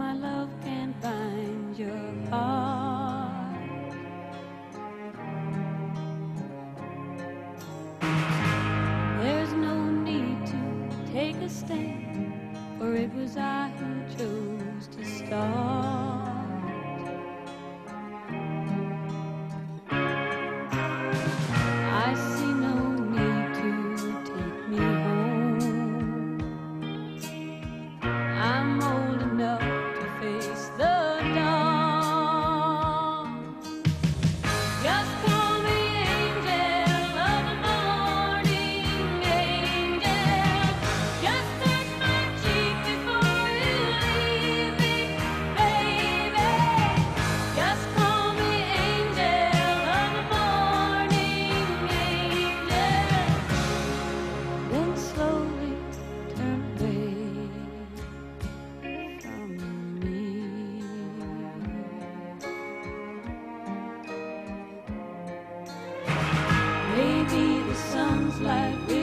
my love can find your heart. There's no need to take a stand, for it was I who chose to start. I flat.